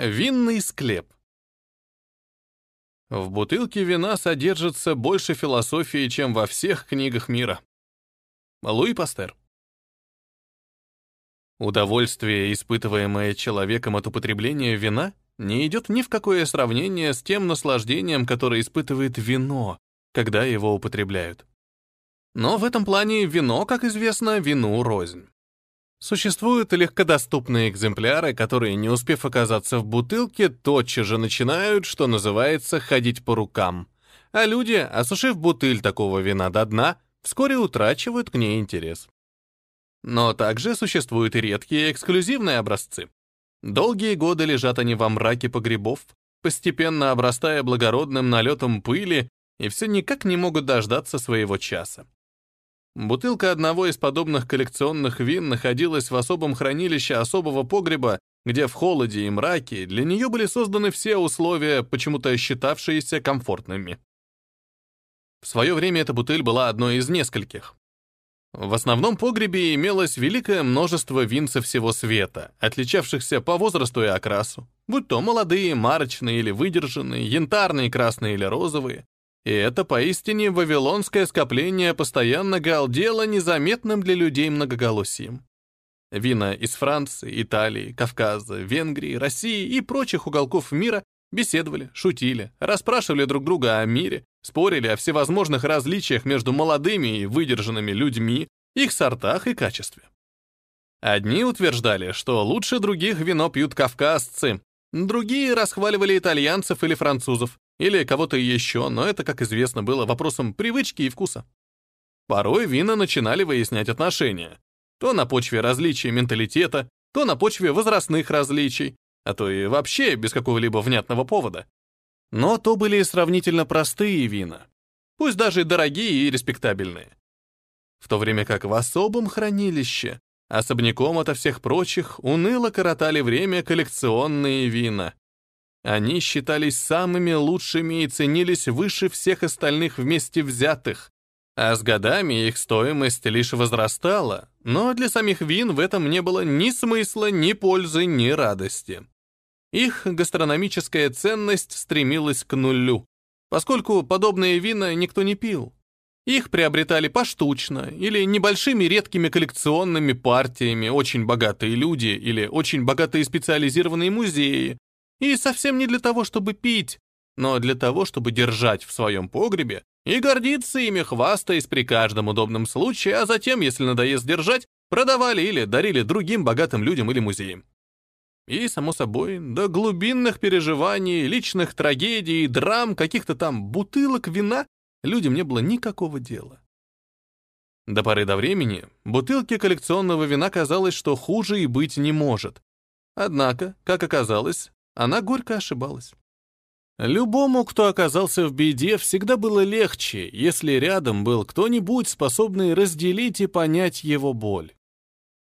Винный склеп. В бутылке вина содержится больше философии, чем во всех книгах мира. Луи Пастер. Удовольствие, испытываемое человеком от употребления вина, не идет ни в какое сравнение с тем наслаждением, которое испытывает вино, когда его употребляют. Но в этом плане вино, как известно, вину рознь. Существуют легкодоступные экземпляры, которые, не успев оказаться в бутылке, тотчас же начинают, что называется, ходить по рукам. А люди, осушив бутыль такого вина до дна, вскоре утрачивают к ней интерес. Но также существуют и редкие эксклюзивные образцы. Долгие годы лежат они во мраке погребов, постепенно обрастая благородным налетом пыли, и все никак не могут дождаться своего часа. Бутылка одного из подобных коллекционных вин находилась в особом хранилище особого погреба, где в холоде и мраке для нее были созданы все условия, почему-то считавшиеся комфортными. В свое время эта бутыль была одной из нескольких. В основном погребе имелось великое множество вин со всего света, отличавшихся по возрасту и окрасу, будь то молодые, марочные или выдержанные, янтарные, красные или розовые, и это поистине вавилонское скопление постоянно галдело незаметным для людей многоголосием. Вина из Франции, Италии, Кавказа, Венгрии, России и прочих уголков мира беседовали, шутили, расспрашивали друг друга о мире, спорили о всевозможных различиях между молодыми и выдержанными людьми, их сортах и качестве. Одни утверждали, что лучше других вино пьют кавказцы, другие расхваливали итальянцев или французов, или кого-то еще, но это, как известно, было вопросом привычки и вкуса. Порой вина начинали выяснять отношения. То на почве различия менталитета, то на почве возрастных различий, а то и вообще без какого-либо внятного повода. Но то были сравнительно простые вина, пусть даже дорогие и респектабельные. В то время как в особом хранилище, особняком ото всех прочих, уныло коротали время коллекционные вина, они считались самыми лучшими и ценились выше всех остальных вместе взятых, а с годами их стоимость лишь возрастала, но для самих вин в этом не было ни смысла, ни пользы, ни радости. Их гастрономическая ценность стремилась к нулю, поскольку подобные вина никто не пил. Их приобретали поштучно или небольшими редкими коллекционными партиями очень богатые люди или очень богатые специализированные музеи, и совсем не для того, чтобы пить, но для того, чтобы держать в своем погребе и гордиться ими, хвастаясь при каждом удобном случае, а затем, если надоест держать, продавали или дарили другим богатым людям или музеям. И, само собой, до глубинных переживаний, личных трагедий, драм, каких-то там бутылок вина людям не было никакого дела. До поры до времени бутылки коллекционного вина казалось, что хуже и быть не может. Однако, как оказалось, она горько ошибалась. Любому, кто оказался в беде, всегда было легче, если рядом был кто-нибудь, способный разделить и понять его боль.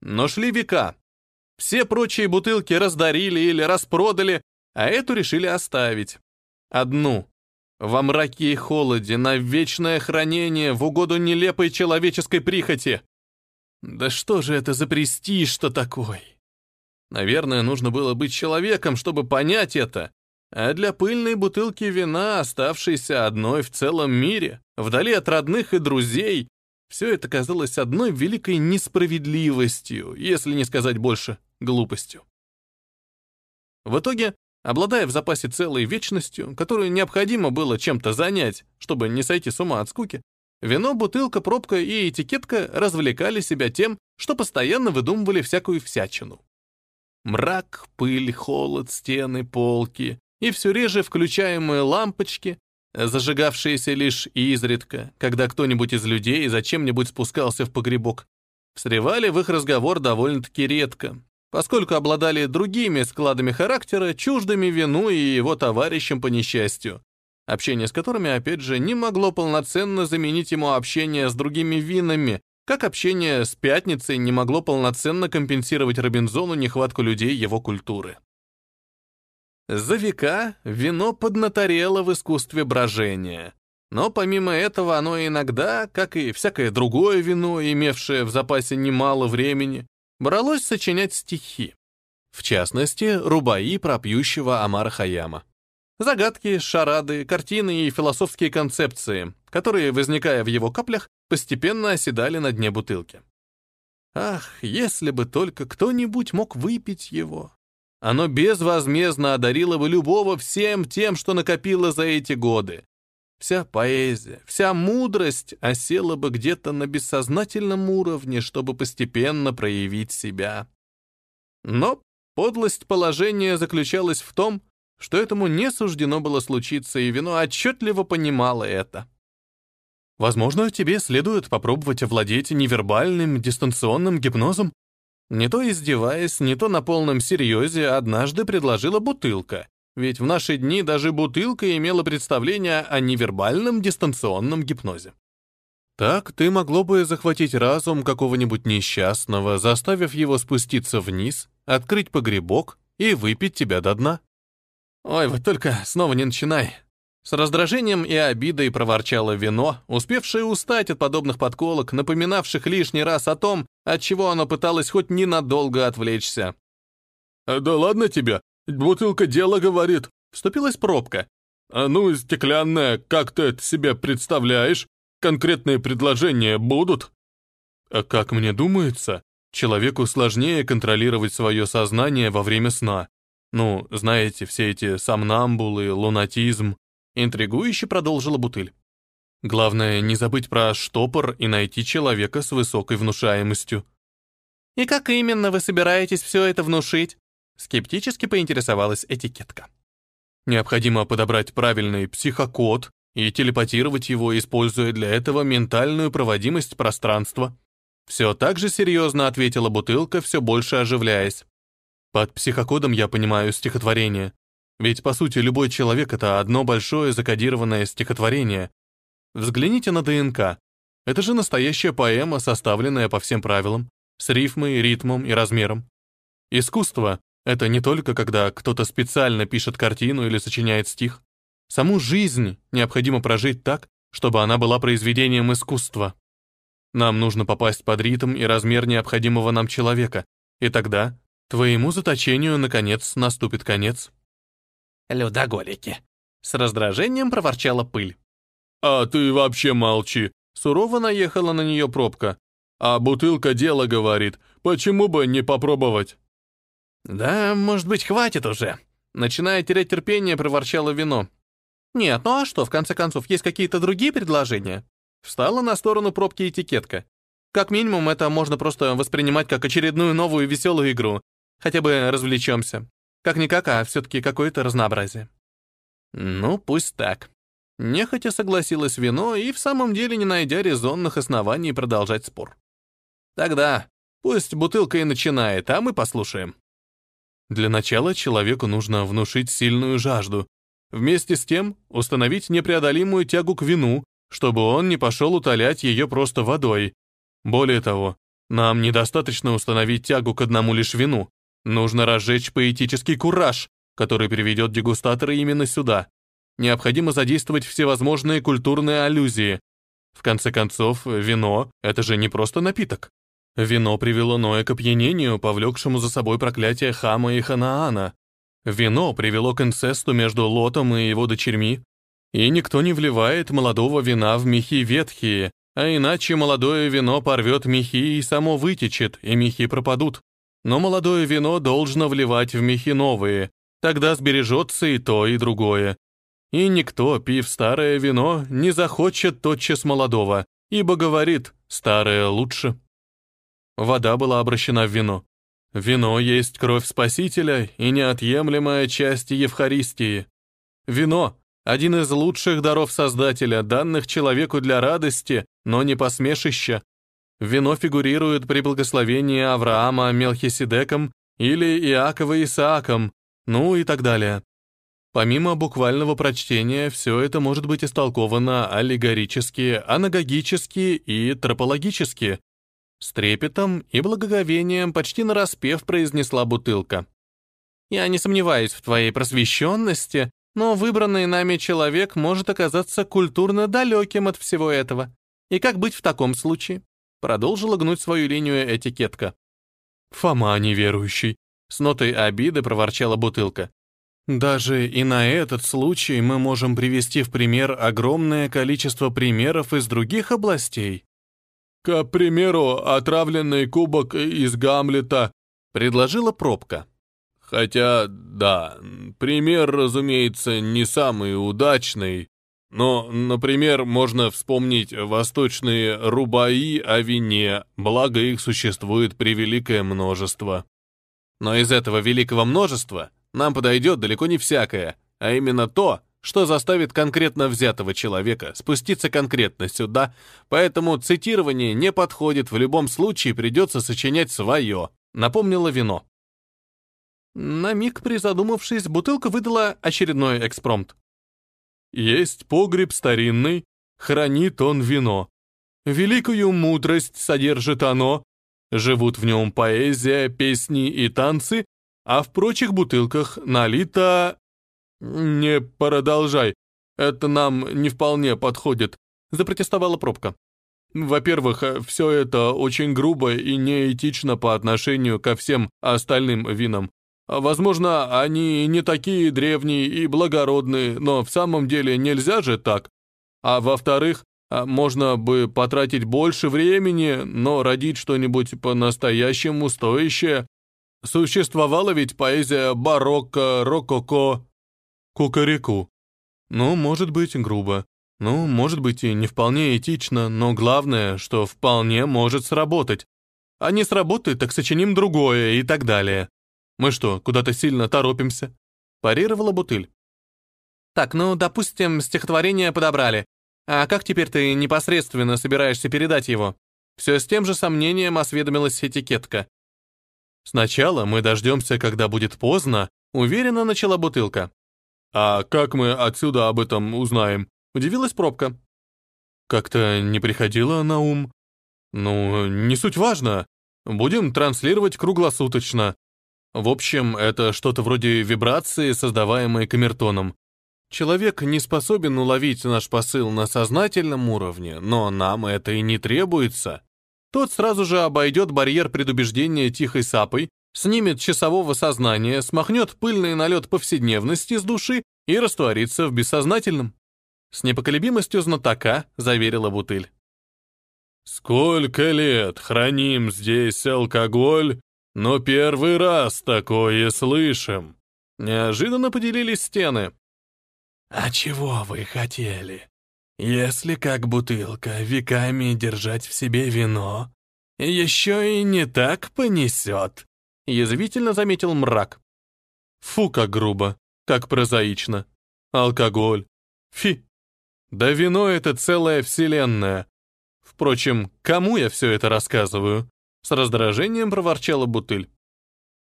Но шли века. Все прочие бутылки раздарили или распродали, а эту решили оставить. Одну. Во мраке и холоде, на вечное хранение, в угоду нелепой человеческой прихоти. Да что же это за престиж-то такой? Наверное, нужно было быть человеком, чтобы понять это. А для пыльной бутылки вина, оставшейся одной в целом мире, вдали от родных и друзей, все это казалось одной великой несправедливостью, если не сказать больше, глупостью. В итоге, обладая в запасе целой вечностью, которую необходимо было чем-то занять, чтобы не сойти с ума от скуки, вино, бутылка, пробка и этикетка развлекали себя тем, что постоянно выдумывали всякую всячину. Мрак, пыль, холод, стены, полки и все реже включаемые лампочки, зажигавшиеся лишь изредка, когда кто-нибудь из людей зачем-нибудь спускался в погребок, встревали в их разговор довольно-таки редко, поскольку обладали другими складами характера, чуждыми вину и его товарищам по несчастью, общение с которыми, опять же, не могло полноценно заменить ему общение с другими винами, как общение с пятницей не могло полноценно компенсировать Робинзону нехватку людей его культуры. За века вино поднаторело в искусстве брожения. Но помимо этого оно иногда, как и всякое другое вино, имевшее в запасе немало времени, бралось сочинять стихи. В частности, рубаи про пьющего Амара Хаяма. Загадки, шарады, картины и философские концепции, которые, возникая в его каплях, постепенно оседали на дне бутылки. Ах, если бы только кто-нибудь мог выпить его. Оно безвозмездно одарило бы любого всем тем, что накопило за эти годы. Вся поэзия, вся мудрость осела бы где-то на бессознательном уровне, чтобы постепенно проявить себя. Но подлость положения заключалась в том, что этому не суждено было случиться, и вино отчетливо понимало это. Возможно, тебе следует попробовать овладеть невербальным дистанционным гипнозом. Не то издеваясь, не то на полном серьезе однажды предложила бутылка, ведь в наши дни даже бутылка имела представление о невербальном дистанционном гипнозе. Так ты могло бы захватить разум какого-нибудь несчастного, заставив его спуститься вниз, открыть погребок и выпить тебя до дна. Ой, вот только снова не начинай. С раздражением и обидой проворчало вино, успевшее устать от подобных подколок, напоминавших лишний раз о том, от чего оно пыталось хоть ненадолго отвлечься. «Да ладно тебе, бутылка дела говорит», — вступилась пробка. «А ну, стеклянная, как ты это себе представляешь? Конкретные предложения будут?» «А как мне думается, человеку сложнее контролировать свое сознание во время сна. Ну, знаете, все эти сомнамбулы, лунатизм. Интригующе продолжила бутыль. Главное, не забыть про штопор и найти человека с высокой внушаемостью. «И как именно вы собираетесь все это внушить?» Скептически поинтересовалась этикетка. Необходимо подобрать правильный психокод и телепатировать его, используя для этого ментальную проводимость пространства. Все так же серьезно ответила бутылка, все больше оживляясь. Под психокодом я понимаю стихотворение. Ведь, по сути, любой человек — это одно большое закодированное стихотворение. Взгляните на ДНК. Это же настоящая поэма, составленная по всем правилам, с рифмой, ритмом и размером. Искусство — это не только когда кто-то специально пишет картину или сочиняет стих. Саму жизнь необходимо прожить так, чтобы она была произведением искусства. Нам нужно попасть под ритм и размер необходимого нам человека, и тогда Твоему заточению, наконец, наступит конец. Людоголики. С раздражением проворчала пыль. А ты вообще молчи. Сурово наехала на нее пробка. А бутылка дело говорит. Почему бы не попробовать? Да, может быть, хватит уже. Начиная терять терпение, проворчало вино. Нет, ну а что, в конце концов, есть какие-то другие предложения? Встала на сторону пробки этикетка. Как минимум, это можно просто воспринимать как очередную новую веселую игру, Хотя бы развлечемся. Как-никак, а все-таки какое-то разнообразие. Ну, пусть так. Нехотя согласилась вино и в самом деле не найдя резонных оснований продолжать спор. Тогда пусть бутылка и начинает, а мы послушаем. Для начала человеку нужно внушить сильную жажду. Вместе с тем установить непреодолимую тягу к вину, чтобы он не пошел утолять ее просто водой. Более того, нам недостаточно установить тягу к одному лишь вину. Нужно разжечь поэтический кураж, который приведет дегустатора именно сюда. Необходимо задействовать всевозможные культурные аллюзии. В конце концов, вино — это же не просто напиток. Вино привело Ноя к опьянению, повлекшему за собой проклятие Хама и Ханаана. Вино привело к инцесту между Лотом и его дочерьми. И никто не вливает молодого вина в мехи ветхие, а иначе молодое вино порвет мехи и само вытечет, и мехи пропадут. Но молодое вино должно вливать в мехи новые, тогда сбережется и то, и другое. И никто, пив старое вино, не захочет тотчас молодого, ибо говорит «старое лучше». Вода была обращена в вино. Вино есть кровь Спасителя и неотъемлемая часть Евхаристии. Вино — один из лучших даров Создателя, данных человеку для радости, но не посмешища, Вино фигурирует при благословении Авраама Мелхиседеком или Иакова Исааком, ну и так далее. Помимо буквального прочтения, все это может быть истолковано аллегорически, анагогически и тропологически. С трепетом и благоговением почти нараспев произнесла бутылка. «Я не сомневаюсь в твоей просвещенности, но выбранный нами человек может оказаться культурно далеким от всего этого. И как быть в таком случае? Продолжила гнуть свою линию этикетка. Фома неверующий. С нотой обиды проворчала бутылка. Даже и на этот случай мы можем привести в пример огромное количество примеров из других областей. К примеру, отравленный кубок из Гамлета, предложила пробка. Хотя, да, пример, разумеется, не самый удачный, но, например, можно вспомнить восточные рубаи о вине, благо их существует превеликое множество. Но из этого великого множества нам подойдет далеко не всякое, а именно то, что заставит конкретно взятого человека спуститься конкретно сюда, поэтому цитирование не подходит, в любом случае придется сочинять свое, напомнило вино. На миг призадумавшись, бутылка выдала очередной экспромт. «Есть погреб старинный, хранит он вино. Великую мудрость содержит оно, живут в нем поэзия, песни и танцы, а в прочих бутылках налито «Не продолжай, это нам не вполне подходит», — запротестовала пробка. «Во-первых, все это очень грубо и неэтично по отношению ко всем остальным винам. Возможно, они не такие древние и благородные, но в самом деле нельзя же так. А во-вторых, можно бы потратить больше времени, но родить что-нибудь по-настоящему стоящее. Существовала ведь поэзия барокко, рококо, кукареку. Ну, может быть, грубо. Ну, может быть, и не вполне этично, но главное, что вполне может сработать. А не сработает, так сочиним другое и так далее. Мы что, куда-то сильно торопимся?» Парировала бутыль. «Так, ну, допустим, стихотворение подобрали. А как теперь ты непосредственно собираешься передать его?» Все с тем же сомнением осведомилась этикетка. «Сначала мы дождемся, когда будет поздно», уверенно начала бутылка. «А как мы отсюда об этом узнаем?» — удивилась пробка. «Как-то не приходило на ум. Ну, не суть важно. Будем транслировать круглосуточно. В общем, это что-то вроде вибрации, создаваемой камертоном. Человек не способен уловить наш посыл на сознательном уровне, но нам это и не требуется. Тот сразу же обойдет барьер предубеждения тихой сапой, снимет часового сознания, смахнет пыльный налет повседневности с души и растворится в бессознательном. С непоколебимостью знатока заверила бутыль. «Сколько лет храним здесь алкоголь, но первый раз такое слышим!» Неожиданно поделились стены. «А чего вы хотели? Если как бутылка веками держать в себе вино, еще и не так понесет», Язвительно заметил мрак. Фу, как грубо, как прозаично. Алкоголь. Фи. Да вино — это целая вселенная. Впрочем, кому я все это рассказываю? С раздражением проворчала бутыль.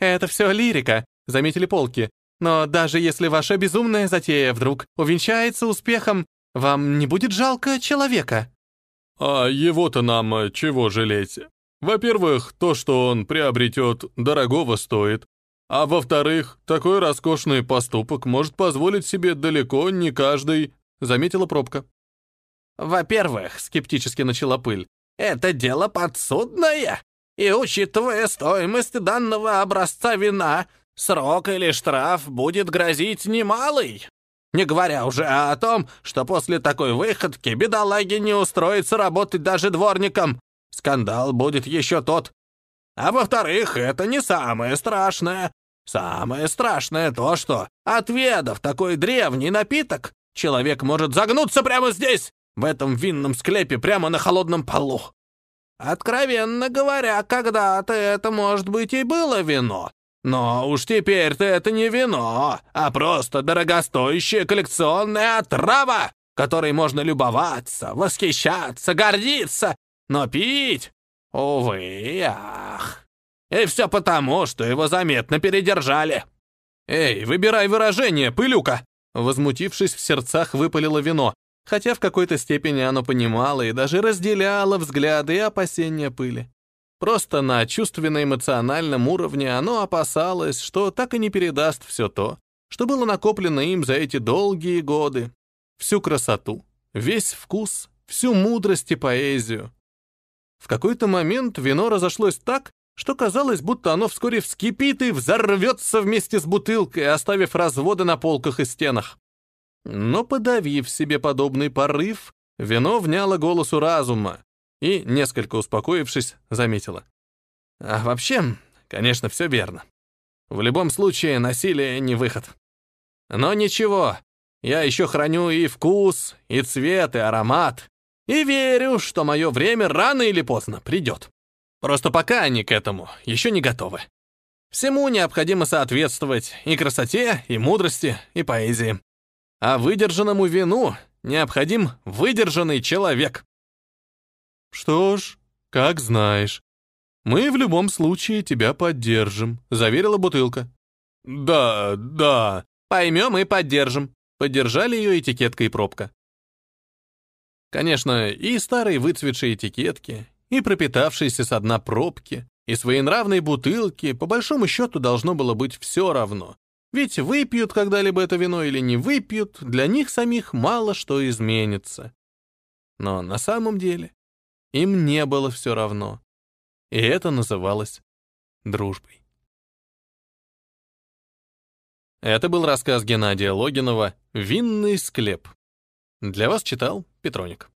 «Это все лирика», — заметили полки. «Но даже если ваша безумная затея вдруг увенчается успехом, вам не будет жалко человека». «А его-то нам чего жалеть? Во-первых, то, что он приобретет, дорогого стоит. А во-вторых, такой роскошный поступок может позволить себе далеко не каждый, заметила пробка. Во-первых, скептически начала пыль, это дело подсудное. И учитывая стоимость данного образца вина, срок или штраф будет грозить немалый. Не говоря уже о том, что после такой выходки бедолаге не устроится работать даже дворником, скандал будет еще тот. А во-вторых, это не самое страшное. Самое страшное то, что, отведав такой древний напиток, человек может загнуться прямо здесь, в этом винном склепе, прямо на холодном полу. Откровенно говоря, когда-то это, может быть, и было вино. Но уж теперь-то это не вино, а просто дорогостоящая коллекционная отрава, которой можно любоваться, восхищаться, гордиться но пить, увы, ах. И все потому, что его заметно передержали. «Эй, выбирай выражение, пылюка!» Возмутившись в сердцах, выпалило вино, хотя в какой-то степени оно понимало и даже разделяло взгляды и опасения пыли. Просто на чувственно-эмоциональном уровне оно опасалось, что так и не передаст все то, что было накоплено им за эти долгие годы. Всю красоту, весь вкус, всю мудрость и поэзию. В какой-то момент вино разошлось так, что казалось, будто оно вскоре вскипит и взорвется вместе с бутылкой, оставив разводы на полках и стенах. Но, подавив себе подобный порыв, вино вняло голосу разума и, несколько успокоившись, заметила. А вообще, конечно, все верно. В любом случае, насилие не выход. Но ничего, я еще храню и вкус, и цвет, и аромат, и верю, что мое время рано или поздно придет. Просто пока они к этому еще не готовы. Всему необходимо соответствовать и красоте, и мудрости, и поэзии. А выдержанному вину необходим выдержанный человек. Что ж, как знаешь. Мы в любом случае тебя поддержим, заверила бутылка. Да, да, поймем и поддержим. Поддержали ее этикетка и пробка. Конечно, и старые выцветшие этикетки, и пропитавшиеся со дна пробки, и своенравные бутылки, по большому счету, должно было быть все равно. Ведь выпьют когда-либо это вино или не выпьют, для них самих мало что изменится. Но на самом деле им не было все равно. И это называлось дружбой. Это был рассказ Геннадия Логинова «Винный склеп». Для вас читал Петроник.